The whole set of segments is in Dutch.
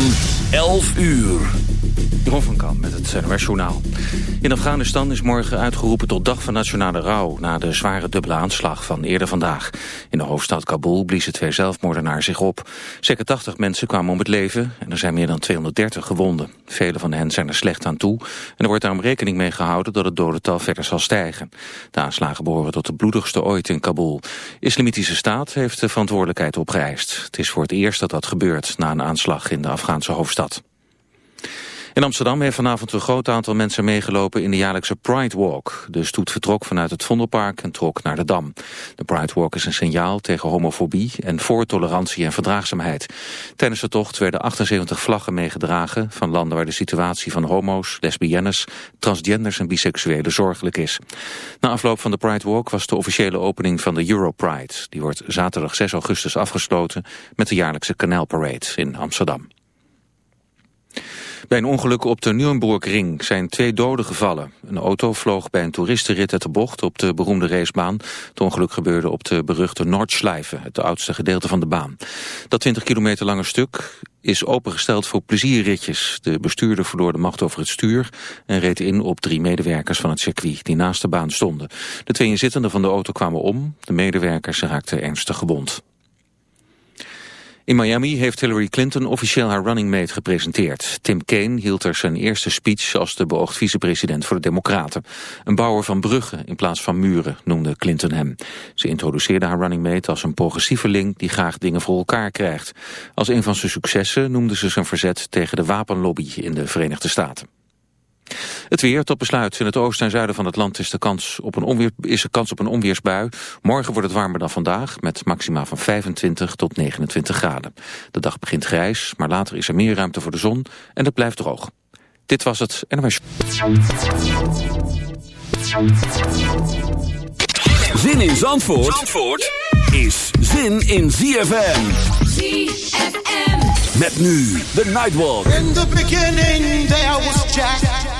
van 11 uur. Jeroen van Kam met het NOS Journaal. In Afghanistan is morgen uitgeroepen tot dag van nationale rouw... na de zware dubbele aanslag van eerder vandaag. In de hoofdstad Kabul bliezen twee zelfmoordenaars zich op. Zeker 80 mensen kwamen om het leven en er zijn meer dan 230 gewonden. Vele van hen zijn er slecht aan toe... en er wordt daarom rekening mee gehouden dat het dodental verder zal stijgen. De aanslagen behoren tot de bloedigste ooit in Kabul. Islamitische Staat heeft de verantwoordelijkheid opgeëist. Het is voor het eerst dat dat gebeurt na een aanslag in de Afghaanse hoofdstad. In Amsterdam heeft vanavond een groot aantal mensen meegelopen in de jaarlijkse Pride Walk. De stoet vertrok vanuit het Vondelpark en trok naar de Dam. De Pride Walk is een signaal tegen homofobie en voor tolerantie en verdraagzaamheid. Tijdens de tocht werden 78 vlaggen meegedragen van landen waar de situatie van homo's, lesbiennes, transgenders en biseksuelen zorgelijk is. Na afloop van de Pride Walk was de officiële opening van de Europride. Die wordt zaterdag 6 augustus afgesloten met de jaarlijkse Parade in Amsterdam. Bij een ongeluk op de Nürburgring zijn twee doden gevallen. Een auto vloog bij een toeristenrit uit de bocht op de beroemde racebaan. Het ongeluk gebeurde op de beruchte Nordschleife, het oudste gedeelte van de baan. Dat 20 kilometer lange stuk is opengesteld voor plezierritjes. De bestuurder verloor de macht over het stuur en reed in op drie medewerkers van het circuit die naast de baan stonden. De twee inzittenden van de auto kwamen om, de medewerkers raakten ernstig gewond. In Miami heeft Hillary Clinton officieel haar running mate gepresenteerd. Tim Kaine hield er zijn eerste speech als de beoogd vicepresident voor de Democraten. Een bouwer van bruggen in plaats van muren noemde Clinton hem. Ze introduceerde haar running mate als een progressieveling die graag dingen voor elkaar krijgt. Als een van zijn successen noemde ze zijn verzet tegen de wapenlobby in de Verenigde Staten. Het weer tot besluit. In het oosten en zuiden van het land is, de kans op een onweer, is er kans op een onweersbui. Morgen wordt het warmer dan vandaag met maxima van 25 tot 29 graden. De dag begint grijs, maar later is er meer ruimte voor de zon en het blijft droog. Dit was het NOS. Zin in Zandvoort, Zandvoort is zin in ZFM. ZFM. Met nu de Nightwalk. In the beginning there was Jack.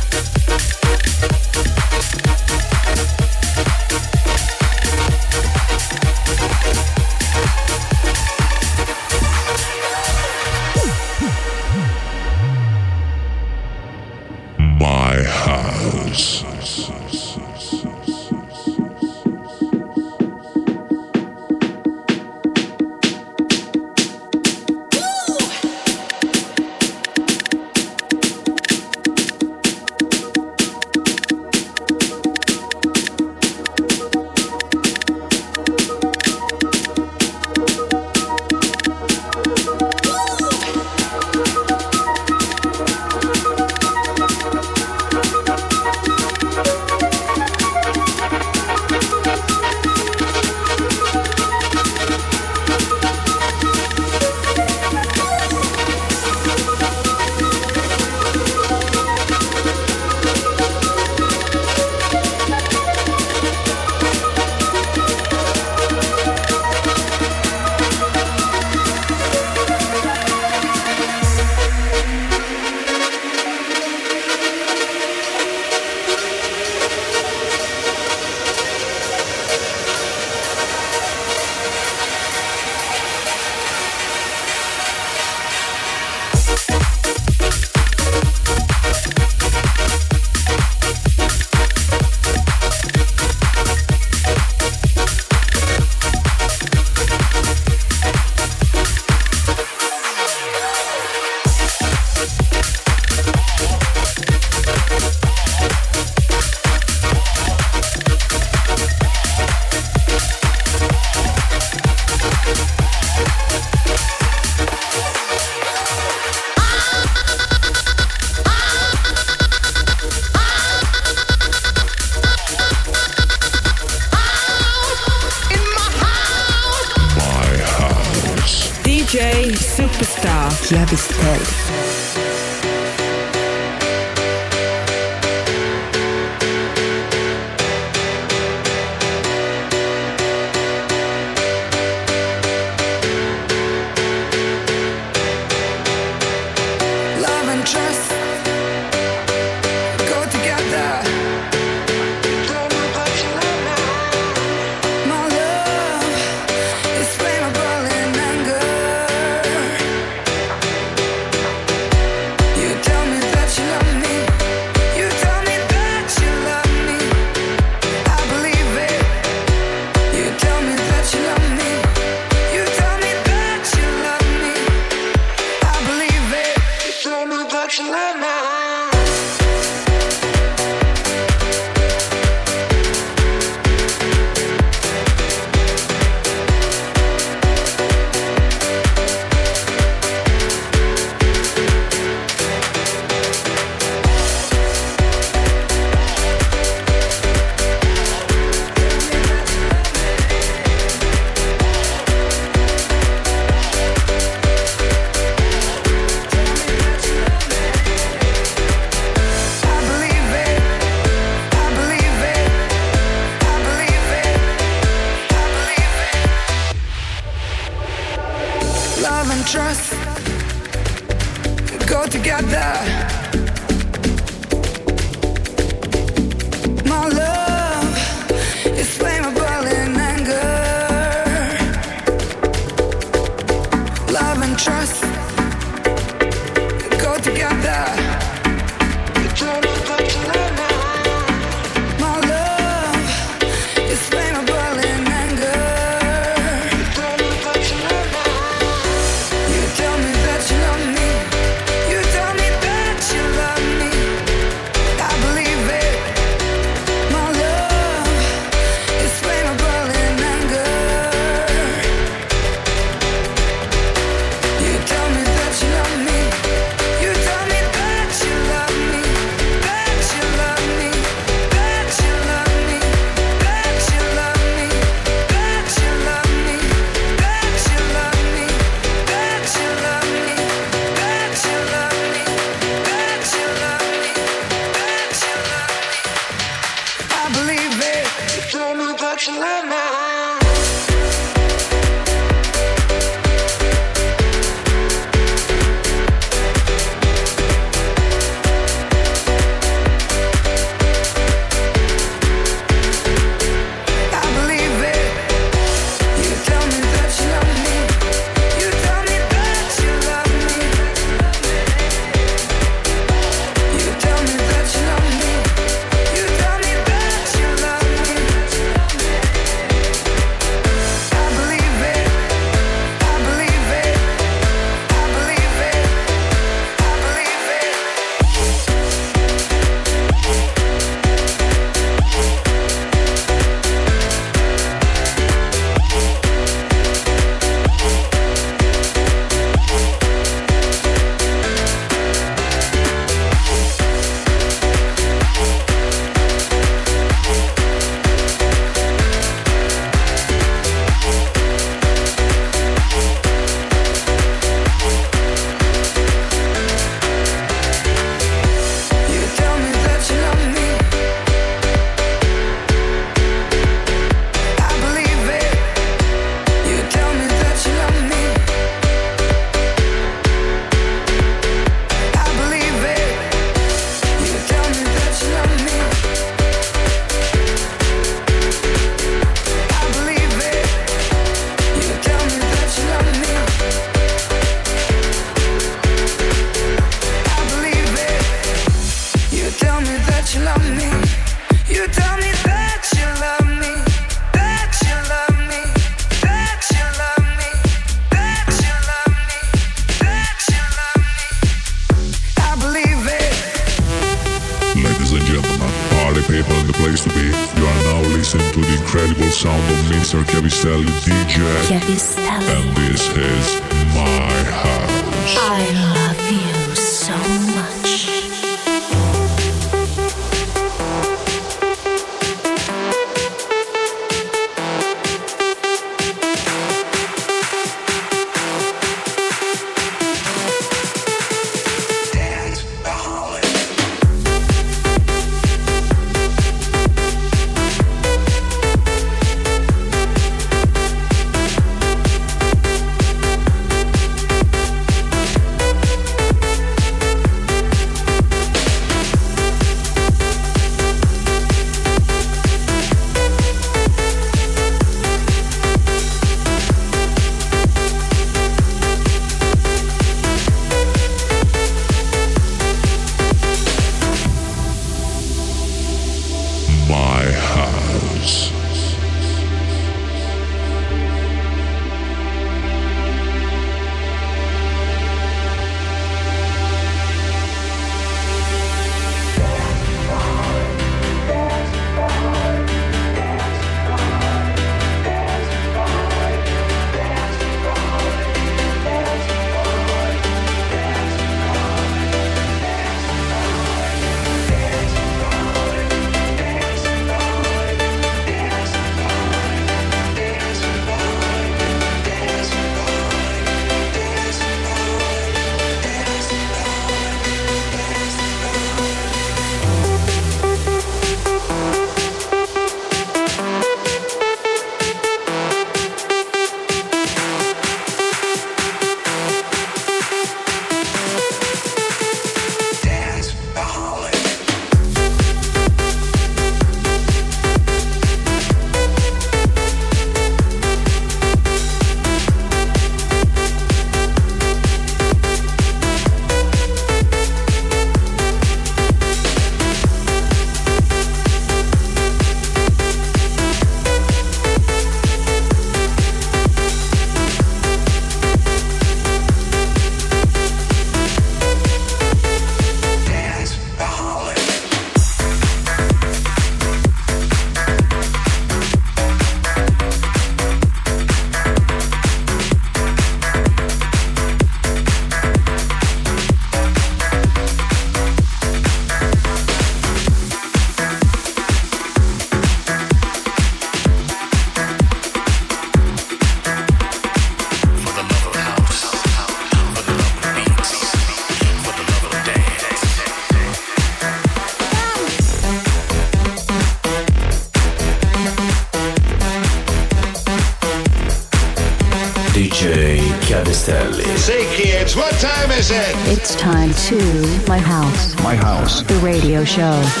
Show.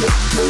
Thank.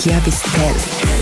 Chiavistelli.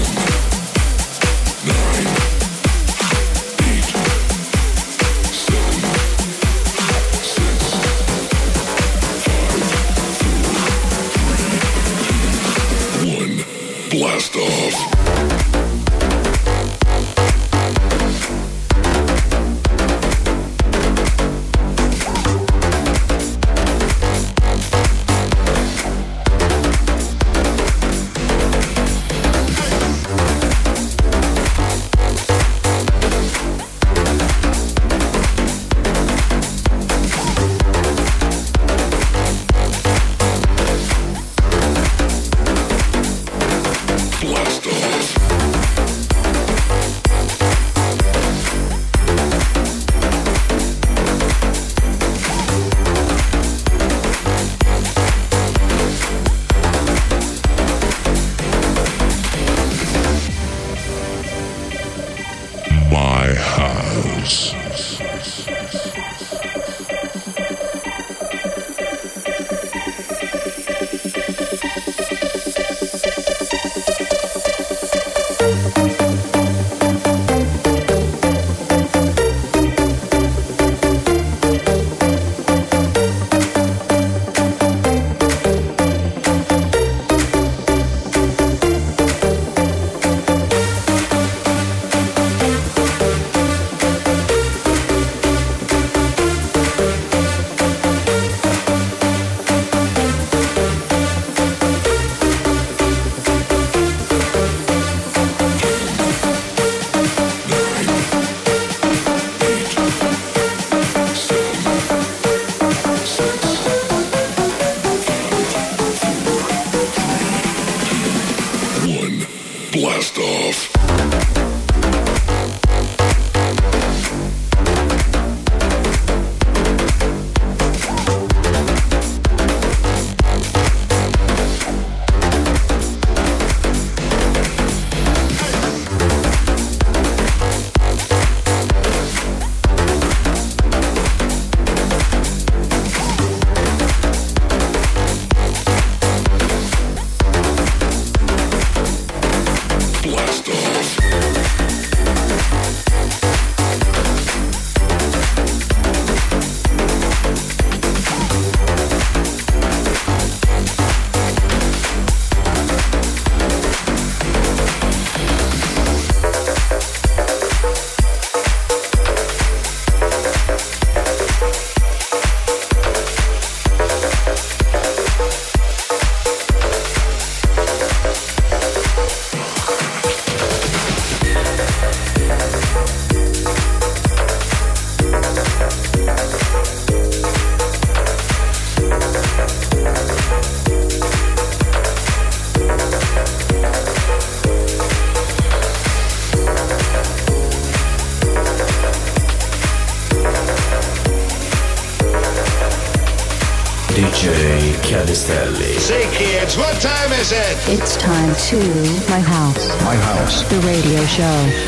The radio show.